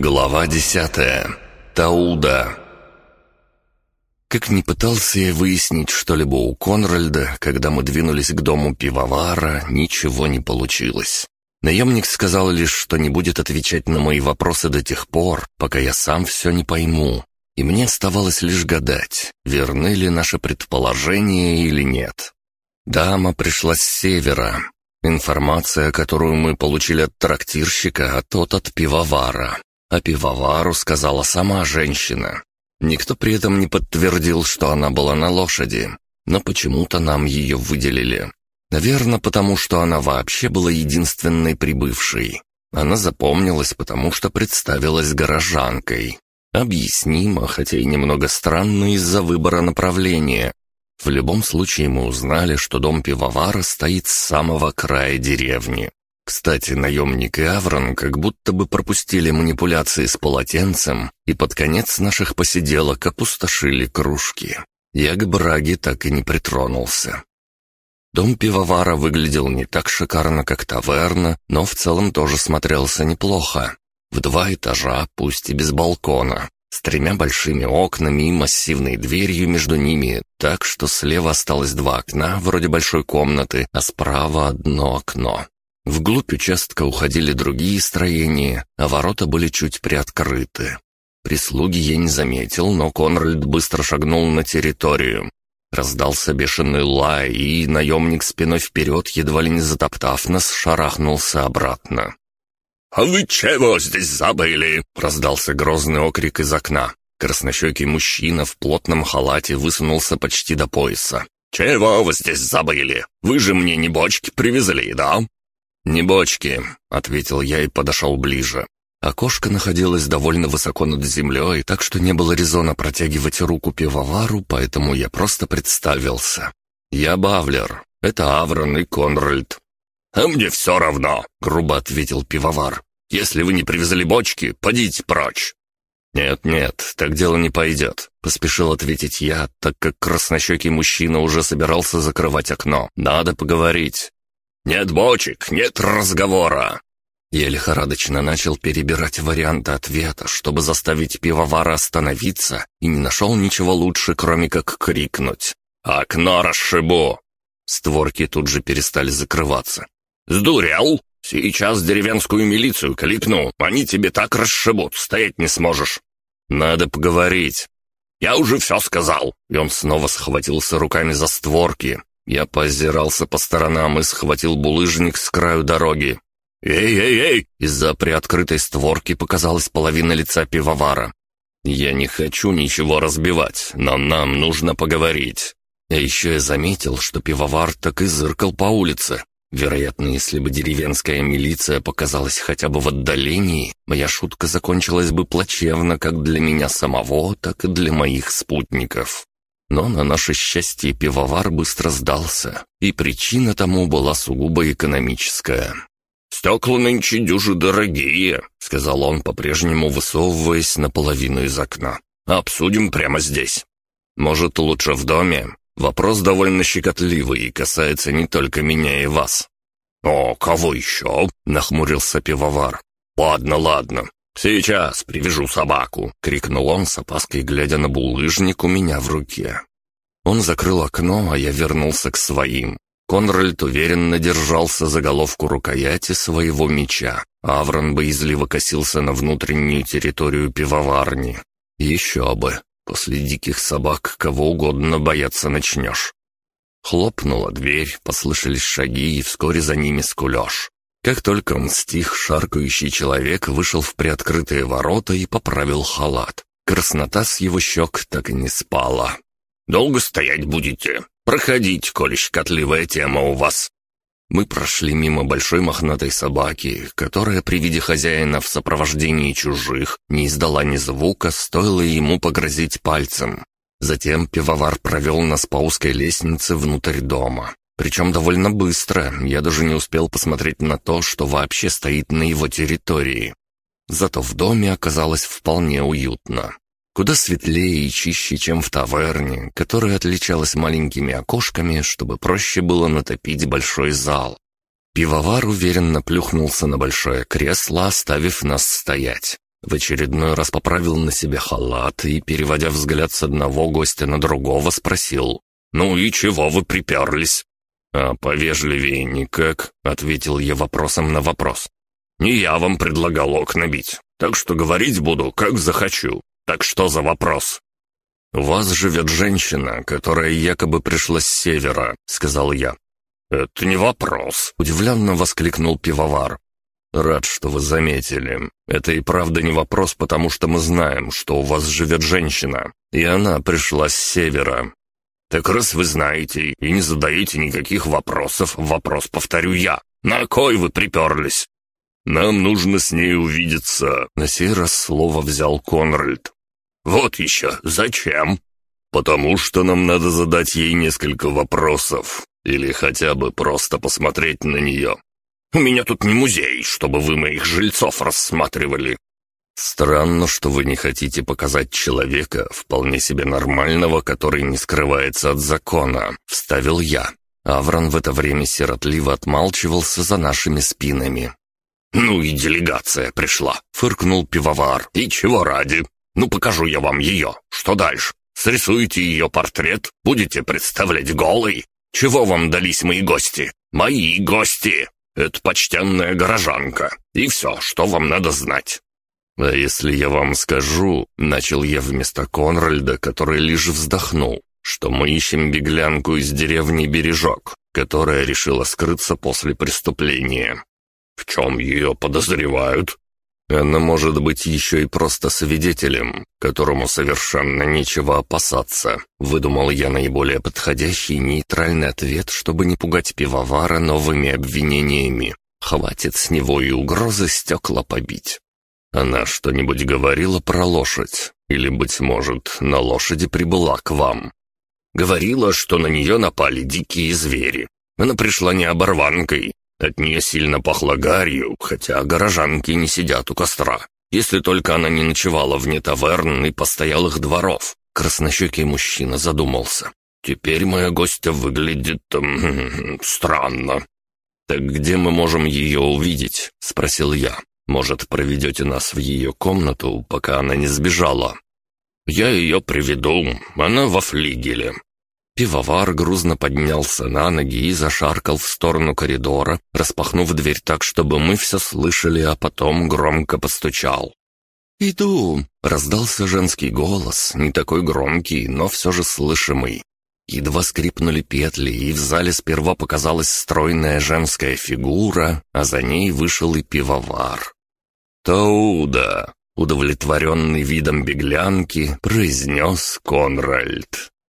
Глава десятая. Тауда. Как ни пытался я выяснить что-либо у Конральда, когда мы двинулись к дому пивовара, ничего не получилось. Наемник сказал лишь, что не будет отвечать на мои вопросы до тех пор, пока я сам все не пойму. И мне оставалось лишь гадать, верны ли наши предположения или нет. Дама пришла с севера. Информация, которую мы получили от трактирщика, а тот от пивовара. А пивовару сказала сама женщина. Никто при этом не подтвердил, что она была на лошади, но почему-то нам ее выделили. Наверное, потому что она вообще была единственной прибывшей. Она запомнилась, потому что представилась горожанкой. Объяснимо, хотя и немного странно из-за выбора направления. В любом случае мы узнали, что дом пивовара стоит с самого края деревни. Кстати, наемник и Аврон как будто бы пропустили манипуляции с полотенцем и под конец наших посиделок опустошили кружки. Я к браге так и не притронулся. Дом пивовара выглядел не так шикарно, как таверна, но в целом тоже смотрелся неплохо. В два этажа, пусть и без балкона, с тремя большими окнами и массивной дверью между ними, так что слева осталось два окна, вроде большой комнаты, а справа одно окно. Вглубь участка уходили другие строения, а ворота были чуть приоткрыты. Прислуги я не заметил, но Конральд быстро шагнул на территорию. Раздался бешеный лай, и наемник спиной вперед, едва ли не затоптав нас, шарахнулся обратно. «А вы чего здесь забыли?» — раздался грозный окрик из окна. Краснощекий мужчина в плотном халате высунулся почти до пояса. «Чего вы здесь забыли? Вы же мне не бочки привезли, да?» «Не бочки», — ответил я и подошел ближе. Окошко находилось довольно высоко над землей, так что не было резона протягивать руку пивовару, поэтому я просто представился. «Я Бавлер. Это Аврон и Конральд». «А мне все равно», — грубо ответил пивовар. «Если вы не привезли бочки, подите прочь». «Нет-нет, так дело не пойдет», — поспешил ответить я, так как краснощекий мужчина уже собирался закрывать окно. «Надо поговорить». «Нет бочек, нет разговора!» Я лихорадочно начал перебирать варианты ответа, чтобы заставить пивовара остановиться, и не нашел ничего лучше, кроме как крикнуть. «Окно расшибу!» Створки тут же перестали закрываться. «Сдурел? Сейчас деревенскую милицию кликну, они тебе так расшибут, стоять не сможешь». «Надо поговорить». «Я уже все сказал». И он снова схватился руками за створки, я позирался по сторонам и схватил булыжник с краю дороги. «Эй-эй-эй!» Из-за приоткрытой створки показалась половина лица пивовара. «Я не хочу ничего разбивать, но нам нужно поговорить». А еще я заметил, что пивовар так и зыркал по улице. Вероятно, если бы деревенская милиция показалась хотя бы в отдалении, моя шутка закончилась бы плачевно как для меня самого, так и для моих спутников. Но на наше счастье пивовар быстро сдался, и причина тому была сугубо экономическая. «Стекла нынче дюжи дорогие», — сказал он, по-прежнему высовываясь наполовину из окна. «Обсудим прямо здесь. Может, лучше в доме? Вопрос довольно щекотливый и касается не только меня и вас». «О, кого еще?» — нахмурился пивовар. «Ладно, ладно. «Сейчас привяжу собаку!» — крикнул он с опаской, глядя на булыжник у меня в руке. Он закрыл окно, а я вернулся к своим. Конральд уверенно держался за головку рукояти своего меча. Аврон боязливо косился на внутреннюю территорию пивоварни. Еще бы, после диких собак кого угодно бояться начнешь. Хлопнула дверь, послышались шаги, и вскоре за ними скулеж. Как только он стих, шаркающий человек вышел в приоткрытые ворота и поправил халат. Краснота с его щек так и не спала. «Долго стоять будете? Проходите, коли щекотливая тема у вас». Мы прошли мимо большой мохнатой собаки, которая при виде хозяина в сопровождении чужих не издала ни звука, стоило ему погрозить пальцем. Затем пивовар провел нас по узкой лестнице внутрь дома. Причем довольно быстро, я даже не успел посмотреть на то, что вообще стоит на его территории. Зато в доме оказалось вполне уютно. Куда светлее и чище, чем в таверне, которая отличалась маленькими окошками, чтобы проще было натопить большой зал. Пивовар уверенно плюхнулся на большое кресло, оставив нас стоять. В очередной раз поправил на себе халат и, переводя взгляд с одного гостя на другого, спросил. «Ну и чего вы приперлись?» «А повежливее никак», — ответил я вопросом на вопрос. «Не я вам предлагал окна бить, так что говорить буду, как захочу. Так что за вопрос?» «У вас живет женщина, которая якобы пришла с севера», — сказал я. «Это не вопрос», — удивленно воскликнул пивовар. «Рад, что вы заметили. Это и правда не вопрос, потому что мы знаем, что у вас живет женщина, и она пришла с севера». «Так раз вы знаете и не задаете никаких вопросов, вопрос повторю я. На кой вы приперлись?» «Нам нужно с ней увидеться», — на сей раз слово взял Конральд. «Вот еще. Зачем?» «Потому что нам надо задать ей несколько вопросов. Или хотя бы просто посмотреть на нее. У меня тут не музей, чтобы вы моих жильцов рассматривали». «Странно, что вы не хотите показать человека, вполне себе нормального, который не скрывается от закона», — вставил я. Аврон в это время сиротливо отмалчивался за нашими спинами. «Ну и делегация пришла», — фыркнул пивовар. «И чего ради? Ну покажу я вам ее. Что дальше? Срисуете ее портрет? Будете представлять голый? Чего вам дались мои гости? Мои гости!» Это почтенная горожанка. И все, что вам надо знать». «А если я вам скажу...» — начал я вместо Конральда, который лишь вздохнул, что мы ищем беглянку из деревни Бережок, которая решила скрыться после преступления. «В чем ее подозревают?» Она может быть еще и просто свидетелем, которому совершенно нечего опасаться. Выдумал я наиболее подходящий нейтральный ответ, чтобы не пугать пивовара новыми обвинениями. Хватит с него и угрозы стекла побить. Она что-нибудь говорила про лошадь? Или, быть может, на лошади прибыла к вам? Говорила, что на нее напали дикие звери. Она пришла не оборванкой, от нее сильно пахло гарью, хотя горожанки не сидят у костра. Если только она не ночевала вне таверн и постоялых дворов. Краснощекий мужчина задумался. Теперь моя гостья выглядит... Эм, странно. «Так где мы можем ее увидеть?» — спросил я. «Может, проведете нас в ее комнату, пока она не сбежала?» «Я ее приведу. Она во флигеле. Пивовар грузно поднялся на ноги и зашаркал в сторону коридора, распахнув дверь так, чтобы мы все слышали, а потом громко постучал. «Иду!» — раздался женский голос, не такой громкий, но все же слышимый. Едва скрипнули петли, и в зале сперва показалась стройная женская фигура, а за ней вышел и пивовар. «Тауда!» — удовлетворенный видом беглянки, произнес Конральд.